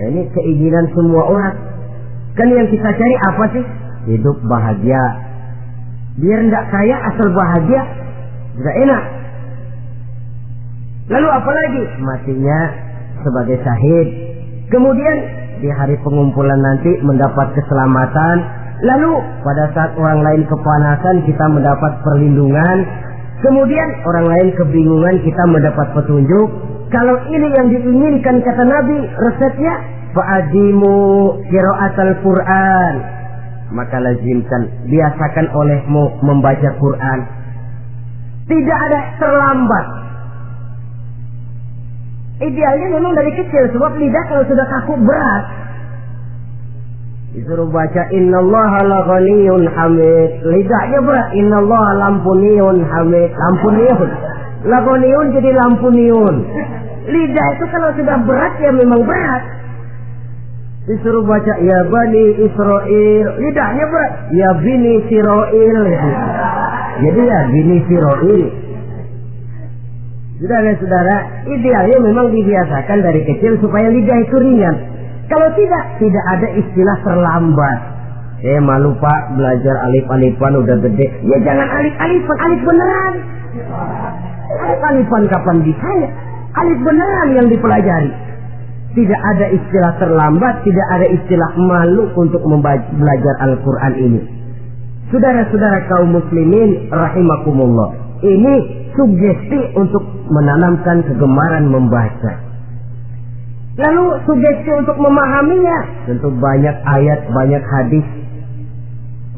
Ya, ini keinginan semua orang. Kan yang kita cari apa sih? Hidup bahagia. Biar tidak kaya asal bahagia. Tidak enak. Lalu apa lagi? Matinya sebagai syahid. Kemudian di hari pengumpulan nanti mendapat keselamatan Lalu pada saat orang lain kepanasan kita mendapat perlindungan. Kemudian orang lain kebingungan kita mendapat petunjuk. Kalau ini yang diinginkan kata Nabi resepnya Fa'adimu kiroat al-Quran. Maka lazimkan, biasakan olehmu membaca Quran. Tidak ada terlambat. Idealnya memang dari kecil, sebab lidah kalau sudah kaku berat. Disuruh baca innallaha la ghaniyun hamid. Lidahnya berat innallaha lampuniyun hamid. Lampuniyun. Lagoniun jadi lampuniun. Lidah itu kalau sudah berat ya memang berat. Disuruh baca ya bani Israel. Lidahnya berat. Ya bini Siroil. Jadi ya bini Siroil. Saudara-saudara, idealnya memang dibiasakan dari kecil supaya lidah itu ringan. Kalau tidak, tidak ada istilah terlambat. Eh malu pak belajar alif-alifan udah gede. Ya jangan alif-alifan, alif beneran. Alif-alifan kapan bisa Alif beneran yang dipelajari. Tidak ada istilah terlambat, tidak ada istilah malu untuk belajar Al-Quran ini. Saudara-saudara kaum muslimin rahimakumullah. Ini sugesti untuk menanamkan kegemaran membaca. Lalu sugesti untuk memahaminya. Tentu banyak ayat, banyak hadis.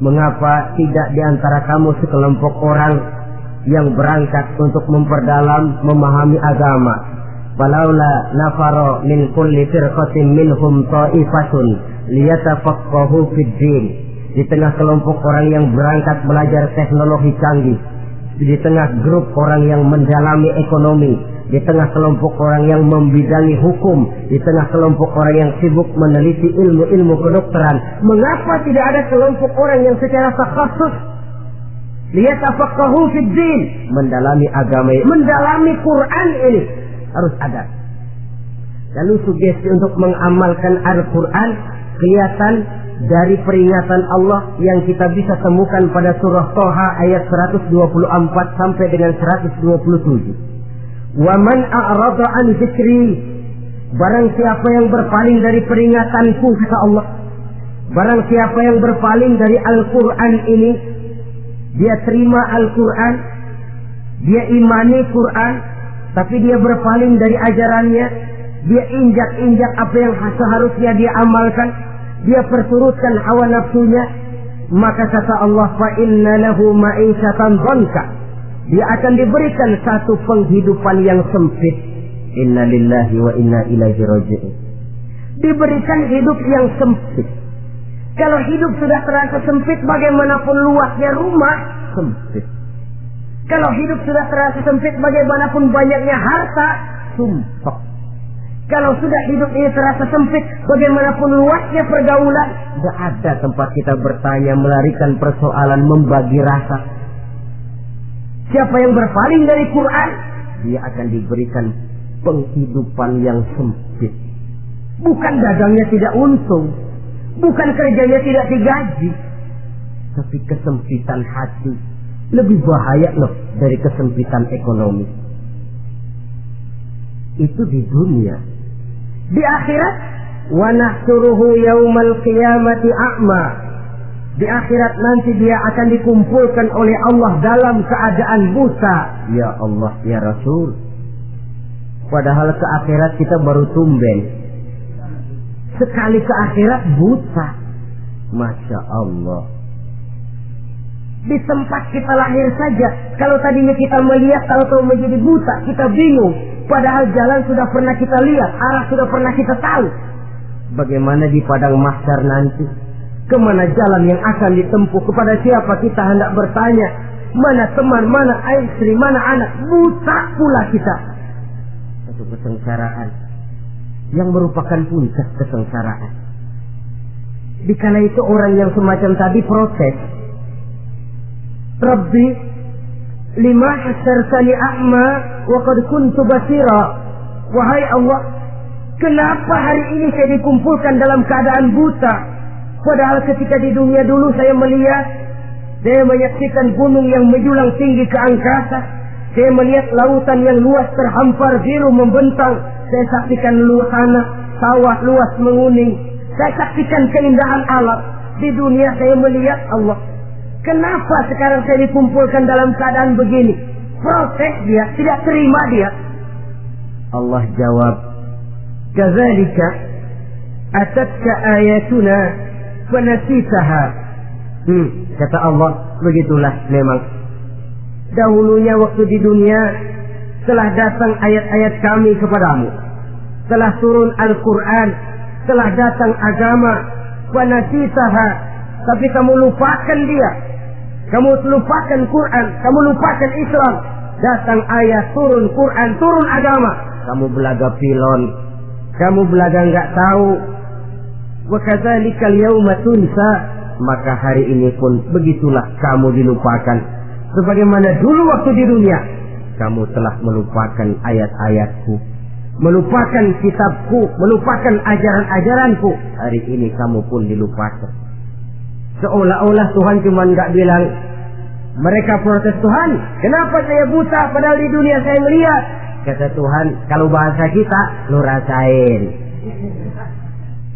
Mengapa tidak di antara kamu sekelompok orang yang berangkat untuk memperdalam, memahami agama. Falaula nafaro min kulli firqatin minhum ta'ifatun liyatafaqahu fid din. Di tengah kelompok orang yang berangkat belajar teknologi canggih, di tengah grup orang yang mendalami ekonomi, di tengah kelompok orang yang membidangi hukum, di tengah kelompok orang yang sibuk meneliti ilmu-ilmu kedokteran, mengapa tidak ada kelompok orang yang secara takhasus lihat apa din, mendalami agama, mendalami Quran ini. Harus ada. Lalu sugesti untuk mengamalkan Al-Quran kelihatan dari peringatan Allah yang kita bisa temukan pada surah Toha ayat 124 sampai dengan 127. Waman a'rada an zikri Barang siapa yang berpaling dari peringatanku kata Allah. Barang siapa yang berpaling dari Al-Quran ini Dia terima Al-Quran Dia imani Quran Tapi dia berpaling dari ajarannya Dia injak-injak apa yang seharusnya dia amalkan Dia perturutkan hawa nafsunya Maka kata Allah Fa inna lahu ma'isyatan dia akan diberikan satu penghidupan yang sempit. Inna lillahi wa inna ilaihi raji'un. Diberikan hidup yang sempit. Kalau hidup sudah terasa sempit, bagaimanapun luasnya rumah, sempit. Kalau hidup sudah terasa sempit, bagaimanapun banyaknya harta, sumpah. Kalau sudah hidup ini terasa sempit, bagaimanapun luasnya pergaulan, tidak ada tempat kita bertanya, melarikan persoalan, membagi rasa, Siapa yang berpaling dari Quran, dia akan diberikan penghidupan yang sempit. Bukan dagangnya tidak untung, bukan kerjanya tidak digaji, tapi kesempitan hati lebih bahaya loh dari kesempitan ekonomi. Itu di dunia. Di akhirat, nahsuruhu yaumal qiyamati a'ma di akhirat nanti dia akan dikumpulkan oleh Allah dalam keadaan buta. Ya Allah, ya Rasul. Padahal ke akhirat kita baru tumben. Sekali ke akhirat buta. Masya Allah. Di tempat kita lahir saja. Kalau tadinya kita melihat, kalau tahu menjadi buta, kita bingung. Padahal jalan sudah pernah kita lihat, arah sudah pernah kita tahu. Bagaimana di padang mahsyar nanti? Ke mana jalan yang akan ditempuh? Kepada siapa kita hendak bertanya? Mana teman, mana istri, mana anak? Buta pula kita. Satu kesengsaraan. Yang merupakan puncak kesengsaraan. Dikala itu orang yang semacam tadi protes. Rabbi, lima hasarsani a'ma wa qad kuntu basira. Wahai Allah, kenapa hari ini saya dikumpulkan dalam keadaan buta? Padahal ketika di dunia dulu saya melihat, saya menyaksikan gunung yang menjulang tinggi ke angkasa. Saya melihat lautan yang luas terhampar biru membentang. Saya saksikan luhana, sawah luas menguning. Saya saksikan keindahan alam. Di dunia saya melihat Allah. Kenapa sekarang saya dikumpulkan dalam keadaan begini? Protes dia, tidak terima dia. Allah jawab, Kazalika atatka ayatuna fanasitaha. Hmm, kata Allah, begitulah memang. Dahulunya waktu di dunia telah datang ayat-ayat kami kepadamu. Telah turun Al-Quran, telah datang agama, fanasitaha. Tapi kamu lupakan dia. Kamu lupakan Quran, kamu lupakan Islam. Datang ayat, turun Quran, turun agama. Kamu belaga pilon, kamu belaga nggak tahu. Wa kadzalikal yauma tunsa. Maka hari ini pun begitulah kamu dilupakan. Sebagaimana dulu waktu di dunia, kamu telah melupakan ayat-ayatku, melupakan kitabku, melupakan ajaran-ajaranku. Hari ini kamu pun dilupakan. Seolah-olah Tuhan cuma nggak bilang, mereka protes Tuhan, kenapa saya buta padahal di dunia saya melihat? Kata Tuhan, kalau bahasa kita, lu rasain.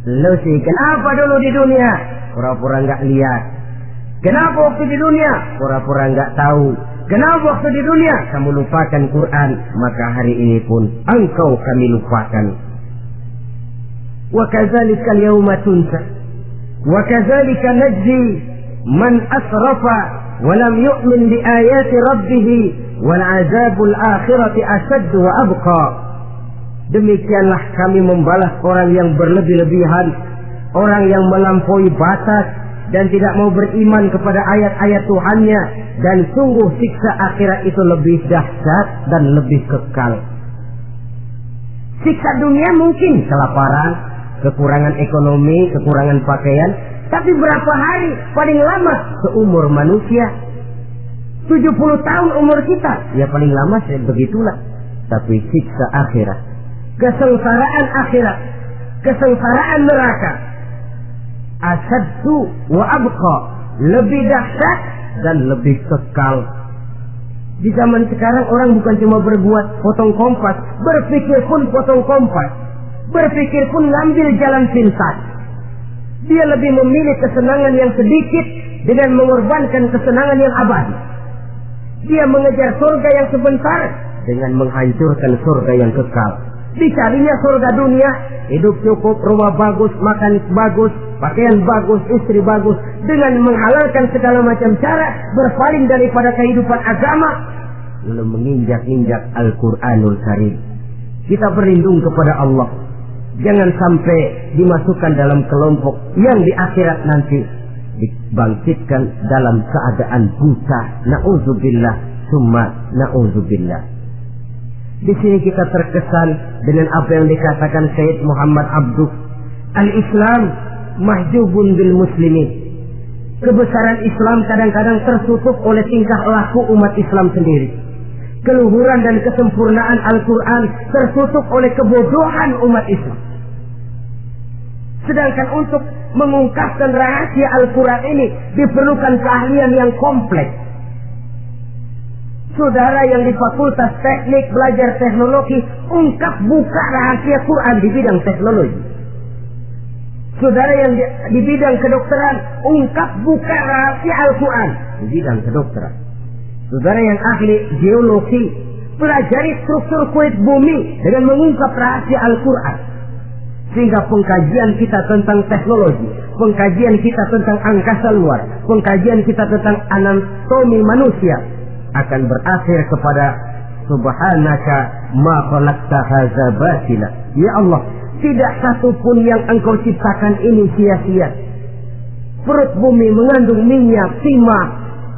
Lu sih, kenapa dulu di dunia? Pura-pura nggak lihat. Kenapa waktu di dunia? Pura-pura nggak tahu. Kenapa waktu di dunia? Kamu lupakan Quran. Maka hari ini pun engkau kami lupakan. Wa kadzalika al-yawma tunsa. Wa kadzalika najzi man asrafa wa lam yu'min bi ayati rabbih wal azabul akhirati asad wa abqa. Demikianlah kami membalas orang yang berlebih-lebihan, orang yang melampaui batas dan tidak mau beriman kepada ayat-ayat Tuhannya dan sungguh siksa akhirat itu lebih dahsyat dan lebih kekal. Siksa dunia mungkin kelaparan, kekurangan ekonomi, kekurangan pakaian, tapi berapa hari paling lama seumur manusia? 70 tahun umur kita, ya paling lama begitulah. Tapi siksa akhirat, kesengsaraan akhirat, kesengsaraan neraka, asaddu wa abqa. Lebih dahsyat dan lebih kekal. Di zaman sekarang orang bukan cuma berbuat potong kompas berpikir pun potong kompas berpikir pun ngambil jalan pintas. Dia lebih memilih kesenangan yang sedikit dengan mengorbankan kesenangan yang abadi. Dia mengejar surga yang sebentar dengan menghancurkan surga yang kekal dicarinya surga dunia hidup cukup rumah bagus makan bagus pakaian bagus, istri bagus, dengan menghalalkan segala macam cara, berpaling daripada kehidupan agama, lalu menginjak-injak Al-Quranul Karim. Kita berlindung kepada Allah. Jangan sampai dimasukkan dalam kelompok yang di akhirat nanti dibangkitkan dalam keadaan buta. Na'udzubillah, summa na'udzubillah. Di sini kita terkesan dengan apa yang dikatakan Sayyid Muhammad Abduh. Al-Islam mahjubun bil muslimin. Kebesaran Islam kadang-kadang tertutup oleh tingkah laku umat Islam sendiri. Keluhuran dan kesempurnaan Al-Quran tertutup oleh kebodohan umat Islam. Sedangkan untuk mengungkapkan rahasia Al-Quran ini diperlukan keahlian yang kompleks. Saudara yang di Fakultas Teknik belajar teknologi, ungkap buka rahasia Quran di bidang teknologi. Saudara yang di, di bidang kedokteran, ungkap buka rahasia Al-Quran di bidang kedokteran. Saudara yang ahli geologi, pelajari struktur kulit bumi dengan mengungkap rahasia Al-Quran. Sehingga pengkajian kita tentang teknologi, pengkajian kita tentang angkasa luar, pengkajian kita tentang anatomi manusia akan berakhir kepada Subhanaka ma khalaqta hadza batila. Ya Allah, tidak satu pun yang engkau ciptakan ini sia-sia. Perut bumi mengandung minyak, timah,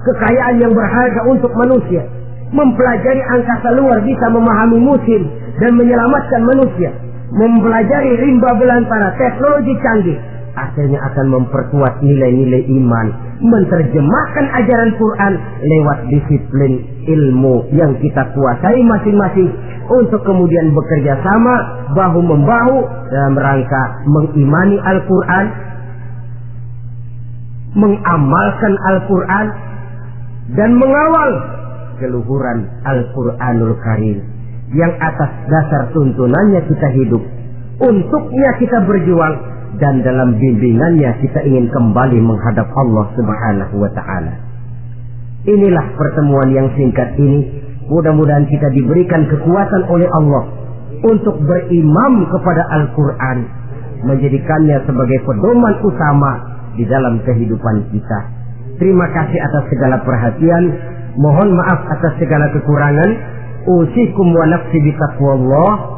kekayaan yang berharga untuk manusia. Mempelajari angkasa luar bisa memahami musim dan menyelamatkan manusia. Mempelajari rimba belantara, teknologi canggih. Akhirnya akan memperkuat nilai-nilai iman. Menerjemahkan ajaran Quran lewat disiplin ilmu yang kita kuasai masing-masing untuk kemudian bekerja sama bahu membahu dalam rangka mengimani Al-Quran, mengamalkan Al-Quran, dan mengawal keluhuran Al-Quranul Karim yang atas dasar tuntunannya kita hidup, untuknya kita berjuang, dan dalam bimbingannya kita ingin kembali menghadap Allah Subhanahu wa Ta'ala. Inilah pertemuan yang singkat ini Mudah-mudahan kita diberikan kekuatan oleh Allah untuk berimam kepada Al-Quran menjadikannya sebagai pedoman utama di dalam kehidupan kita. Terima kasih atas segala perhatian. Mohon maaf atas segala kekurangan. Usikum wa nafsi bitaqwallah.